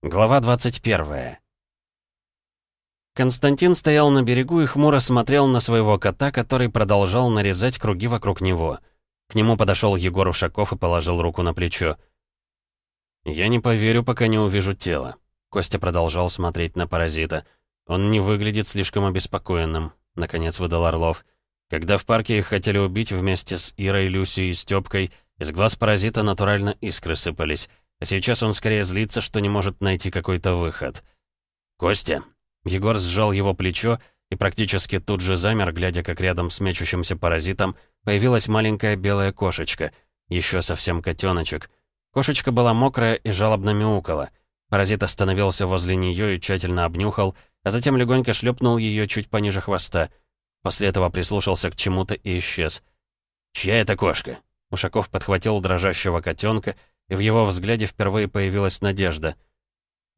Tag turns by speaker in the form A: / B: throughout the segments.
A: Глава 21 Константин стоял на берегу и хмуро смотрел на своего кота, который продолжал нарезать круги вокруг него. К нему подошел Егор Ушаков и положил руку на плечо. «Я не поверю, пока не увижу тело». Костя продолжал смотреть на паразита. «Он не выглядит слишком обеспокоенным», — наконец выдал Орлов. Когда в парке их хотели убить вместе с Ирой, Люсей и Стёпкой, из глаз паразита натурально искры сыпались. А сейчас он скорее злится, что не может найти какой-то выход. «Костя!» Егор сжал его плечо и практически тут же замер, глядя, как рядом с мечущимся паразитом появилась маленькая белая кошечка, еще совсем котеночек. Кошечка была мокрая и жалобно мяукала. Паразит остановился возле нее и тщательно обнюхал, а затем легонько шлепнул ее чуть пониже хвоста. После этого прислушался к чему-то и исчез. «Чья это кошка?» Ушаков подхватил дрожащего котенка и в его взгляде впервые появилась надежда.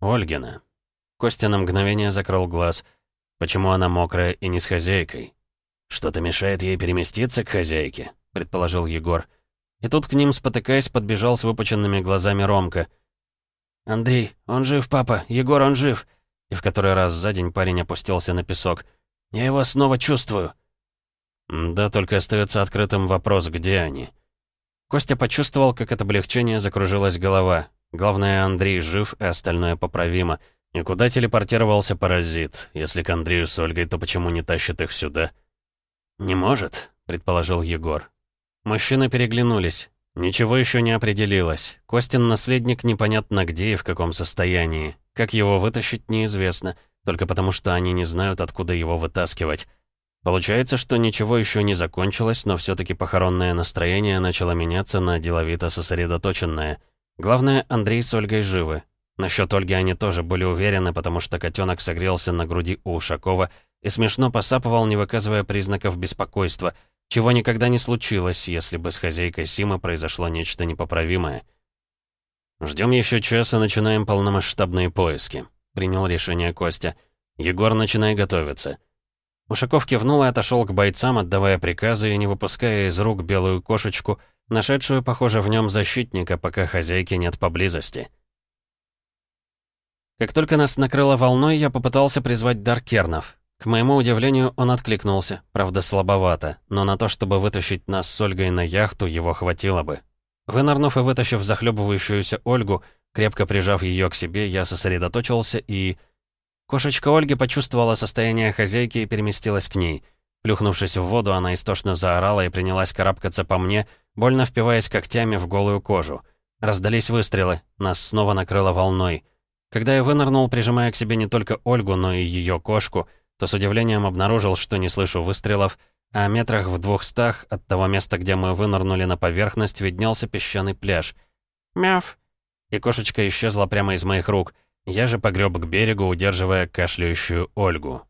A: «Ольгина». Костя на мгновение закрыл глаз. «Почему она мокрая и не с хозяйкой?» «Что-то мешает ей переместиться к хозяйке», — предположил Егор. И тут к ним, спотыкаясь, подбежал с выпученными глазами Ромка. «Андрей, он жив, папа! Егор, он жив!» И в который раз за день парень опустился на песок. «Я его снова чувствую!» «Да, только остается открытым вопрос, где они?» Костя почувствовал, как от облегчения закружилась голова. Главное, Андрей жив, и остальное поправимо. И куда телепортировался паразит? Если к Андрею с Ольгой, то почему не тащит их сюда? «Не может», — предположил Егор. Мужчины переглянулись. Ничего еще не определилось. Костин наследник непонятно где и в каком состоянии. Как его вытащить, неизвестно, только потому что они не знают, откуда его вытаскивать. Получается, что ничего еще не закончилось, но все-таки похоронное настроение начало меняться на деловито сосредоточенное. Главное, Андрей с Ольгой живы. Насчет Ольги они тоже были уверены, потому что котенок согрелся на груди у Ушакова и смешно посапывал, не выказывая признаков беспокойства, чего никогда не случилось, если бы с хозяйкой Симы произошло нечто непоправимое. «Ждем еще час и начинаем полномасштабные поиски», — принял решение Костя. «Егор, начинай готовиться». Ушаков кивнул и отошел к бойцам, отдавая приказы и не выпуская из рук белую кошечку, нашедшую, похоже, в нем защитника, пока хозяйки нет поблизости. Как только нас накрыло волной, я попытался призвать Даркернов. К моему удивлению, он откликнулся, правда слабовато, но на то, чтобы вытащить нас с Ольгой на яхту, его хватило бы. Вынырнув и вытащив захлебывающуюся Ольгу, крепко прижав ее к себе, я сосредоточился и Кошечка Ольги почувствовала состояние хозяйки и переместилась к ней. Плюхнувшись в воду, она истошно заорала и принялась карабкаться по мне, больно впиваясь когтями в голую кожу. Раздались выстрелы, нас снова накрыло волной. Когда я вынырнул, прижимая к себе не только Ольгу, но и ее кошку, то с удивлением обнаружил, что не слышу выстрелов, а метрах в двухстах от того места, где мы вынырнули на поверхность, виднелся песчаный пляж. «Мяв!» И кошечка исчезла прямо из моих рук — я же погреб к берегу, удерживая кашляющую Ольгу.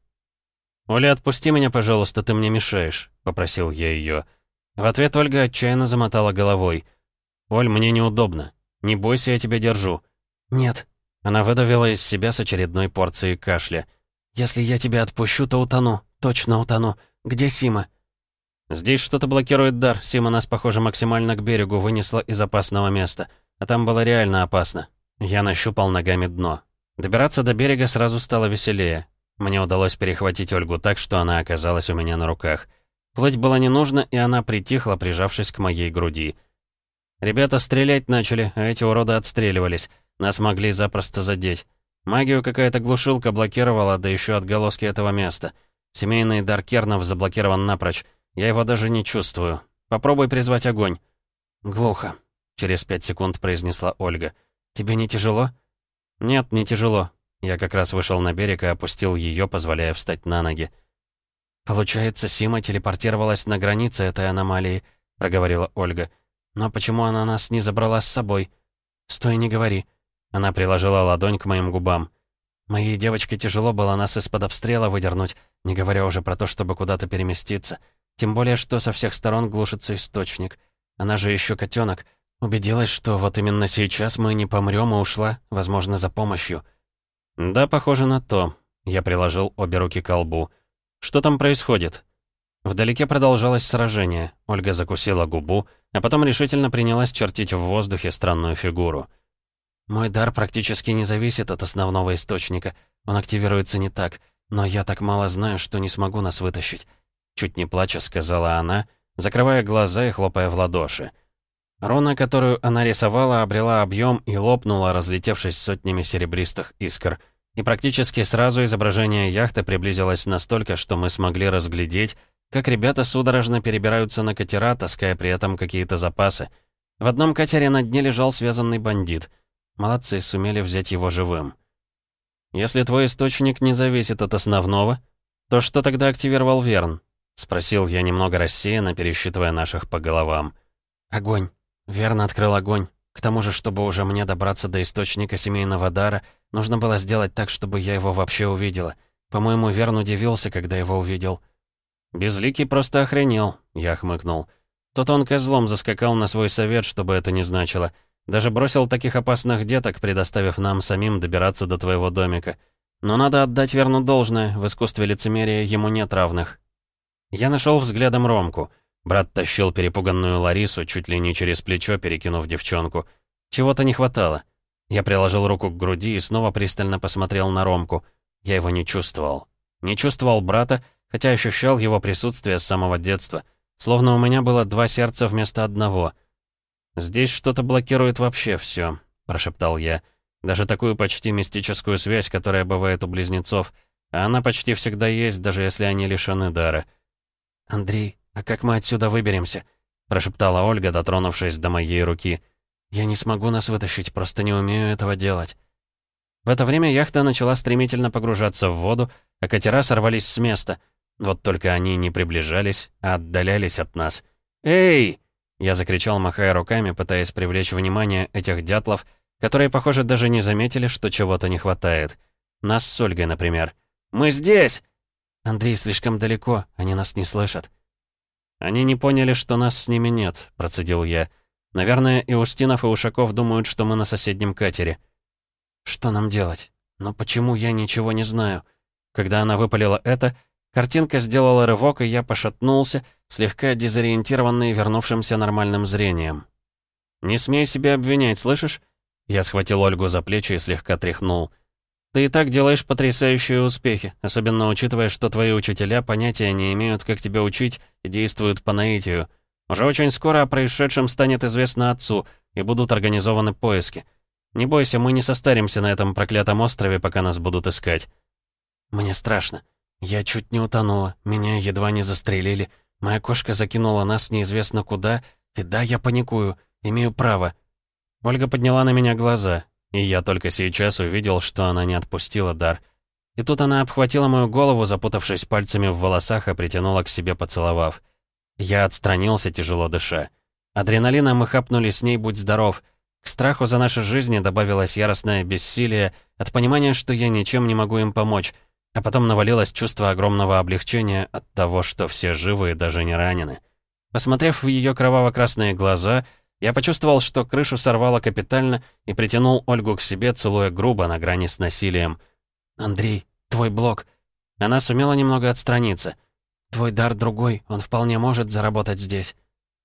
A: «Оля, отпусти меня, пожалуйста, ты мне мешаешь», — попросил я ее. В ответ Ольга отчаянно замотала головой. «Оль, мне неудобно. Не бойся, я тебя держу». «Нет». Она выдавила из себя с очередной порцией кашля. «Если я тебя отпущу, то утону. Точно утону. Где Сима?» «Здесь что-то блокирует дар. Сима нас, похоже, максимально к берегу вынесла из опасного места. А там было реально опасно. Я нащупал ногами дно. Добираться до берега сразу стало веселее. Мне удалось перехватить Ольгу так, что она оказалась у меня на руках. Плыть было не нужно, и она притихла, прижавшись к моей груди. Ребята стрелять начали, а эти уроды отстреливались. Нас могли запросто задеть. Магию какая-то глушилка блокировала, да еще отголоски этого места. Семейный дар Кернов заблокирован напрочь. Я его даже не чувствую. Попробуй призвать огонь. «Глухо», — через пять секунд произнесла Ольга. «Тебе не тяжело?» «Нет, не тяжело». Я как раз вышел на берег и опустил ее, позволяя встать на ноги. «Получается, Сима телепортировалась на границе этой аномалии», — проговорила Ольга. «Но почему она нас не забрала с собой?» «Стой, не говори». Она приложила ладонь к моим губам. «Моей девочке тяжело было нас из-под обстрела выдернуть, не говоря уже про то, чтобы куда-то переместиться. Тем более, что со всех сторон глушится источник. Она же еще котенок. Убедилась, что вот именно сейчас мы не помрем и ушла, возможно, за помощью. Да, похоже на то. Я приложил обе руки к колбу. Что там происходит? Вдалеке продолжалось сражение. Ольга закусила губу, а потом решительно принялась чертить в воздухе странную фигуру.
B: Мой дар практически не зависит от основного источника. Он активируется не так. Но я так мало знаю, что не смогу нас вытащить. Чуть не плача, сказала она, закрывая глаза и хлопая в ладоши. Руна, которую она рисовала, обрела объем и лопнула, разлетевшись сотнями серебристых искр. И практически сразу изображение яхты приблизилось настолько, что мы смогли разглядеть, как ребята судорожно перебираются на катера, таская при этом какие-то запасы. В одном катере на дне лежал связанный бандит. Молодцы, сумели взять его живым. «Если твой источник не зависит от основного, то что тогда активировал Верн?» — спросил я немного рассеянно, пересчитывая наших по головам. «Огонь», Верно открыл огонь. К тому же, чтобы уже мне добраться до источника семейного дара, нужно было сделать так, чтобы я его вообще увидела. По-моему, Верн удивился, когда его увидел. «Безликий просто охренел», — я хмыкнул. Тот он козлом заскакал на свой совет, чтобы это не значило. Даже бросил таких опасных деток, предоставив нам самим добираться до твоего домика. Но надо отдать Верну должное, в искусстве лицемерия ему нет равных. Я нашел взглядом Ромку — Брат тащил перепуганную Ларису чуть ли не через плечо, перекинув девчонку. Чего-то не хватало. Я приложил руку к груди и снова пристально посмотрел на Ромку. Я его не чувствовал. Не чувствовал брата, хотя ощущал его присутствие с самого детства. Словно у меня было два сердца вместо одного. «Здесь что-то блокирует вообще все, прошептал я. «Даже такую почти мистическую связь, которая бывает у близнецов. А она почти всегда есть, даже если они лишены дара». «Андрей, «А как мы отсюда выберемся?» — прошептала Ольга, дотронувшись до моей руки. «Я не смогу нас вытащить, просто не умею этого делать». В это время яхта начала стремительно погружаться в воду, а катера сорвались с места. Вот только они не приближались, а отдалялись от нас. «Эй!» — я закричал, махая руками, пытаясь привлечь внимание этих дятлов, которые, похоже, даже не заметили, что чего-то не хватает. Нас с Ольгой, например. «Мы здесь!» «Андрей, слишком далеко, они нас не слышат».
A: «Они не поняли, что нас с ними нет», — процедил я. «Наверное, и Устинов, и Ушаков думают, что мы на соседнем катере».
B: «Что нам делать? Но почему я ничего не знаю?» Когда она выпалила это, картинка сделала рывок, и я пошатнулся, слегка дезориентированный вернувшимся нормальным зрением.
A: «Не смей себя обвинять, слышишь?» Я схватил Ольгу за плечи и слегка тряхнул. Ты и так делаешь потрясающие успехи, особенно учитывая, что твои учителя понятия не имеют, как тебя учить, и действуют по наитию. Уже очень скоро о происшедшем станет известно отцу, и будут организованы поиски. Не бойся, мы не состаримся на этом проклятом острове, пока нас будут искать.
B: Мне страшно. Я чуть не утонула, меня едва не застрелили. Моя кошка закинула нас неизвестно куда, и да, я паникую, имею право.
A: Ольга подняла на меня глаза, и я только сейчас увидел, что она не отпустила дар. И тут она обхватила мою голову, запутавшись пальцами в волосах, и притянула к себе, поцеловав. Я отстранился, тяжело дыша. Адреналина мы хапнули с ней, будь здоров. К страху за наши жизни добавилось яростное бессилие от понимания, что я ничем не могу им помочь, а потом навалилось чувство огромного облегчения от того, что все живы и даже не ранены. Посмотрев в ее кроваво-красные глаза, я почувствовал, что крышу сорвало капитально и притянул Ольгу к себе, целуя грубо на грани с насилием.
B: «Андрей, твой блок». Она сумела немного отстраниться. «Твой дар другой, он вполне может заработать здесь».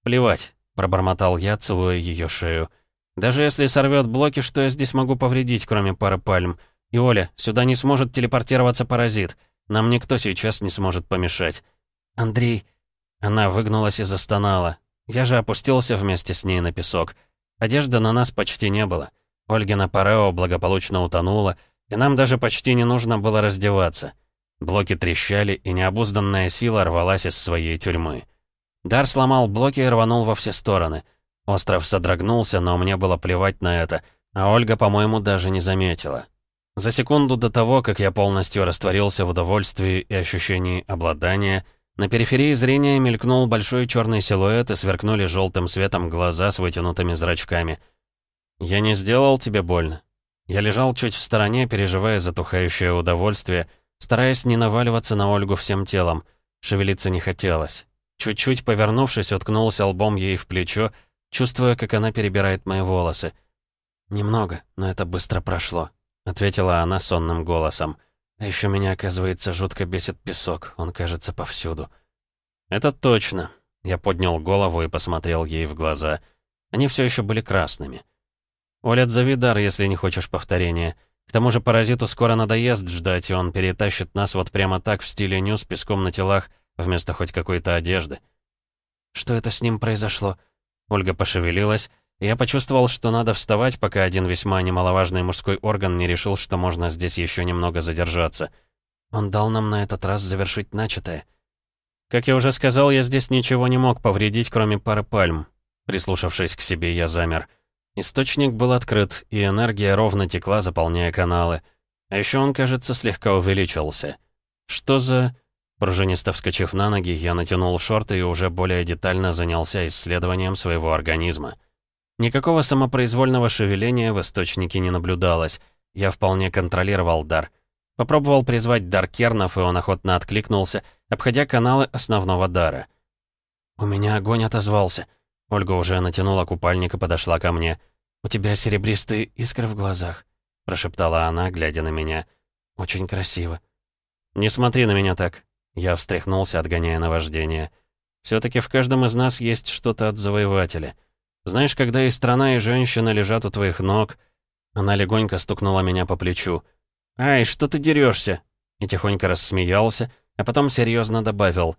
A: «Плевать», — пробормотал я, целуя ее шею. «Даже если сорвет блоки, что я здесь могу повредить, кроме пары пальм? И Оля, сюда не сможет телепортироваться паразит. Нам никто сейчас не сможет помешать».
B: «Андрей...»
A: Она выгнулась и застонала. Я же опустился вместе с ней на песок. Одежды на нас почти не было. Ольгина парео благополучно утонула, и нам даже почти не нужно было раздеваться. Блоки трещали, и необузданная сила рвалась из своей тюрьмы. Дар сломал блоки и рванул во все стороны. Остров содрогнулся, но мне было плевать на это, а Ольга, по-моему, даже не заметила. За секунду до того, как я полностью растворился в удовольствии и ощущении обладания, на периферии зрения мелькнул большой черный силуэт и сверкнули желтым светом глаза с вытянутыми зрачками. «Я не сделал тебе больно». Я лежал чуть в стороне, переживая затухающее удовольствие, стараясь не наваливаться на Ольгу всем телом. Шевелиться не хотелось. Чуть-чуть повернувшись, уткнулся лбом ей в плечо, чувствуя, как она перебирает мои волосы.
B: «Немного, но это быстро прошло», — ответила она сонным голосом. А еще меня, оказывается, жутко бесит песок. Он кажется повсюду.
A: Это точно. Я поднял голову и посмотрел ей в глаза. Они все еще были красными. Оля, зови дар, если не хочешь повторения. К тому же паразиту скоро надоест ждать, и он перетащит нас вот прямо так в стиле ню с песком на телах, вместо хоть какой-то одежды.
B: Что это с ним произошло?
A: Ольга пошевелилась, я почувствовал, что надо вставать, пока один весьма немаловажный мужской орган не решил, что можно здесь еще немного задержаться.
B: Он дал нам на этот раз завершить начатое.
A: Как я уже сказал, я здесь ничего не мог повредить, кроме пары пальм. Прислушавшись к себе, я замер. Источник был открыт, и энергия ровно текла, заполняя каналы. А еще он, кажется, слегка увеличился. Что за... Пружинисто вскочив на ноги, я натянул шорты и уже более детально занялся исследованием своего организма. Никакого самопроизвольного шевеления в источнике не наблюдалось. Я вполне контролировал дар. Попробовал призвать дар кернов, и он охотно откликнулся, обходя каналы основного дара.
B: «У меня огонь отозвался».
A: Ольга уже натянула купальник и подошла ко мне.
B: «У тебя серебристые искры в глазах», — прошептала она, глядя на меня. «Очень красиво».
A: «Не смотри на меня так», я встряхнулся, отгоняя наваждение. Все-таки в каждом из нас есть что-то от завоевателя. Знаешь, когда и страна, и женщина лежат у твоих ног... Она легонько стукнула меня по плечу. «Ай, что ты дерешься? И тихонько рассмеялся, а потом серьезно добавил.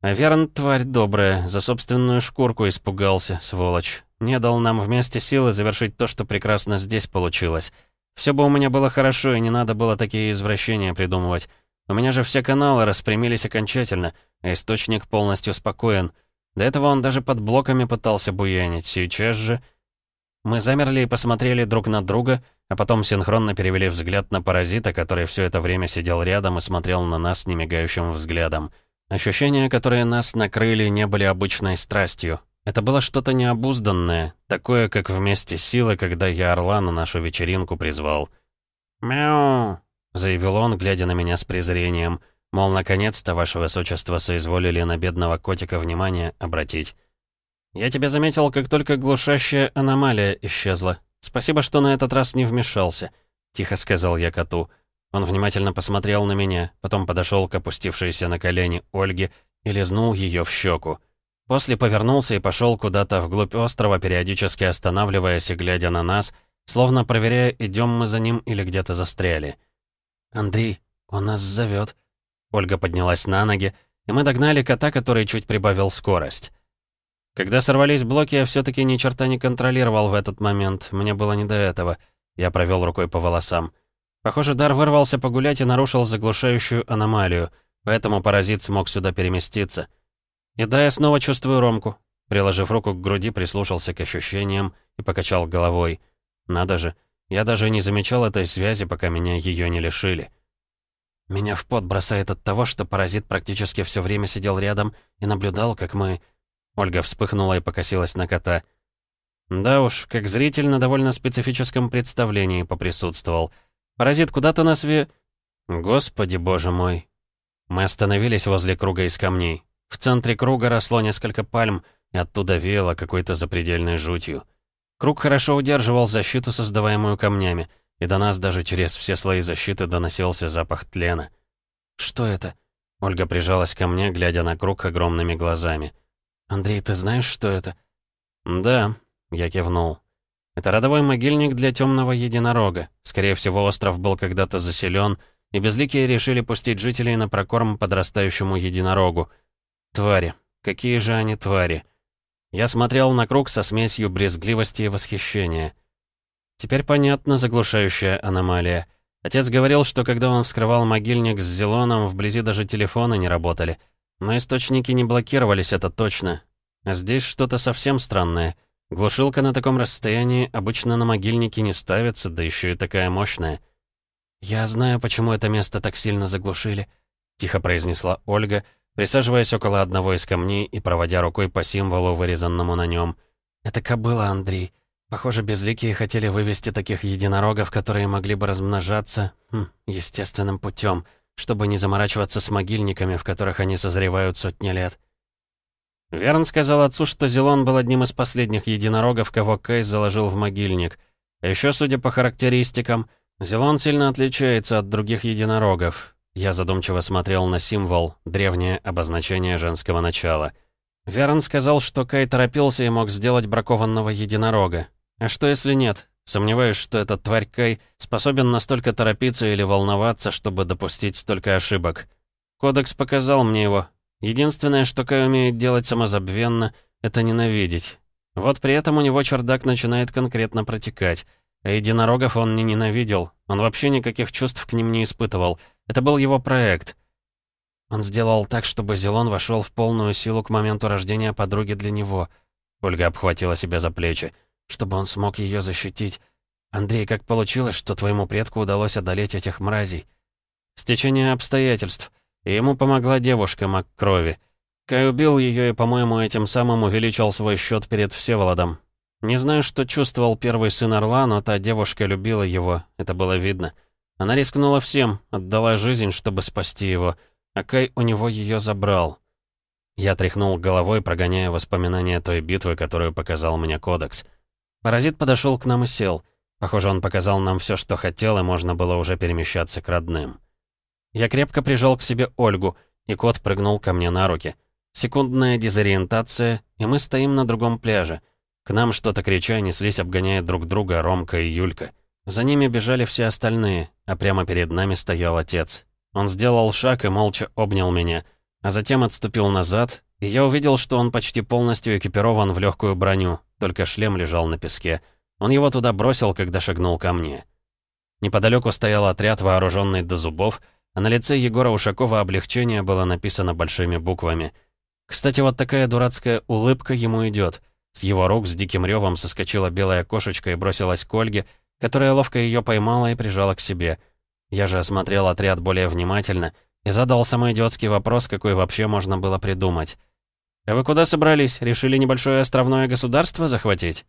A: «А Верн, тварь добрая, за собственную шкурку испугался, сволочь. Не дал нам вместе силы завершить то, что прекрасно здесь получилось. Все бы у меня было хорошо, и не надо было такие извращения придумывать. У меня же все каналы распрямились окончательно, а источник полностью спокоен. До этого он даже под блоками пытался буянить, сейчас же... Мы замерли и посмотрели друг на друга, а потом синхронно перевели взгляд на паразита, который все это время сидел рядом и смотрел на нас немигающим взглядом. Ощущения, которые нас накрыли, не были обычной страстью. Это было что-то необузданное, такое, как вместе силы, когда я орла на нашу вечеринку призвал. «Мяу!» — заявил он, глядя на меня с презрением. Мол, наконец-то, ваше высочество, соизволили на бедного котика внимание обратить. «Я тебя заметил, как только глушащая аномалия исчезла. Спасибо, что на этот раз не вмешался», — тихо сказал я коту. Он внимательно посмотрел на меня, потом подошел к опустившейся на колени Ольге и лизнул ее в щеку. После повернулся и пошел куда-то вглубь острова, периодически останавливаясь и глядя на нас, словно проверяя, идем мы за ним или где-то застряли.
B: «Андрей, он нас зовет.
A: Ольга поднялась на ноги, и мы догнали кота, который чуть прибавил скорость. Когда сорвались блоки, я все таки ни черта не контролировал в этот момент. Мне было не до этого. Я провел рукой по волосам. Похоже, дар вырвался погулять и нарушил заглушающую аномалию, поэтому паразит смог сюда переместиться. И да, я снова чувствую Ромку. Приложив руку к груди, прислушался к ощущениям и покачал головой. Надо же, я даже не замечал этой связи, пока меня ее не лишили.
B: Меня в пот бросает от того, что паразит практически все время сидел рядом и наблюдал, как мы...
A: Ольга вспыхнула и покосилась на кота. Да уж, как зритель на довольно специфическом представлении поприсутствовал. Паразит куда-то на све... Господи, боже мой. Мы остановились возле круга из камней. В центре круга росло несколько пальм, и оттуда веяло какой-то запредельной жутью. Круг хорошо удерживал защиту, создаваемую камнями, и до нас даже через все слои защиты доносился запах тлена.
B: «Что это?»
A: Ольга прижалась ко мне, глядя на круг огромными глазами.
B: «Андрей, ты знаешь, что это?»
A: «Да», — я кивнул. «Это родовой могильник для темного единорога. Скорее всего, остров был когда-то заселен, и безликие решили пустить жителей на прокорм подрастающему единорогу. Твари. Какие же они твари!» Я смотрел на круг со смесью брезгливости и восхищения. Теперь понятно заглушающая аномалия. Отец говорил, что когда он вскрывал могильник с Зелоном, вблизи даже телефоны не работали. Но источники не блокировались, это точно. А здесь что-то совсем странное. Глушилка на таком расстоянии обычно на могильнике не ставится, да еще и такая мощная.
B: «Я знаю, почему это место так сильно заглушили», — тихо произнесла Ольга, — присаживаясь около одного из камней и проводя рукой по символу, вырезанному на нем. «Это кобыла, Андрей. Похоже, безликие хотели вывести таких единорогов, которые могли бы размножаться хм, естественным путем, чтобы не заморачиваться с могильниками, в которых они созревают сотни лет».
A: Верн сказал отцу, что Зелон был одним из последних единорогов, кого Кейс заложил в могильник. А еще, судя по характеристикам, Зелон сильно отличается от других единорогов. Я задумчиво смотрел на символ, древнее обозначение женского начала. Верн сказал, что Кай торопился и мог сделать бракованного единорога. А что если нет? Сомневаюсь, что этот тварь Кай способен настолько торопиться или волноваться, чтобы допустить столько ошибок. Кодекс показал мне его. Единственное, что Кай умеет делать самозабвенно, это ненавидеть. Вот при этом у него чердак начинает конкретно протекать. А единорогов он не ненавидел. Он вообще никаких чувств к ним не испытывал. Это был его проект. Он сделал так, чтобы Зелон вошел в полную силу к моменту рождения подруги для него. Ольга обхватила себя за плечи чтобы он смог ее защитить. Андрей, как получилось, что твоему предку удалось одолеть этих мразей? Стечение обстоятельств. И ему помогла девушка Мак Крови. Кай убил ее и, по-моему, этим самым увеличил свой счет перед Всеволодом. Не знаю, что чувствовал первый сын Орла, но та девушка любила его, это было видно. Она рискнула всем, отдала жизнь, чтобы спасти его, а Кай у него ее забрал. Я тряхнул головой, прогоняя воспоминания той битвы, которую показал мне Кодекс. Паразит подошел к нам и сел. Похоже, он показал нам все, что хотел, и можно было уже перемещаться к родным. Я крепко прижал к себе Ольгу, и кот прыгнул ко мне на руки. Секундная дезориентация, и мы стоим на другом пляже. К нам что-то крича неслись, обгоняя друг друга Ромка и Юлька. За ними бежали все остальные, а прямо перед нами стоял отец. Он сделал шаг и молча обнял меня, а затем отступил назад, и я увидел, что он почти полностью экипирован в легкую броню, только шлем лежал на песке. Он его туда бросил, когда шагнул ко мне. Неподалеку стоял отряд, вооруженный до зубов, а на лице Егора Ушакова облегчение было написано большими буквами. Кстати, вот такая дурацкая улыбка ему идет. С его рук с диким ревом соскочила белая кошечка и бросилась к Ольге, которая ловко ее поймала и прижала к себе. Я же осмотрел отряд более внимательно и задал самый идиотский вопрос, какой вообще можно было придумать. «А вы куда собрались? Решили небольшое островное государство захватить?»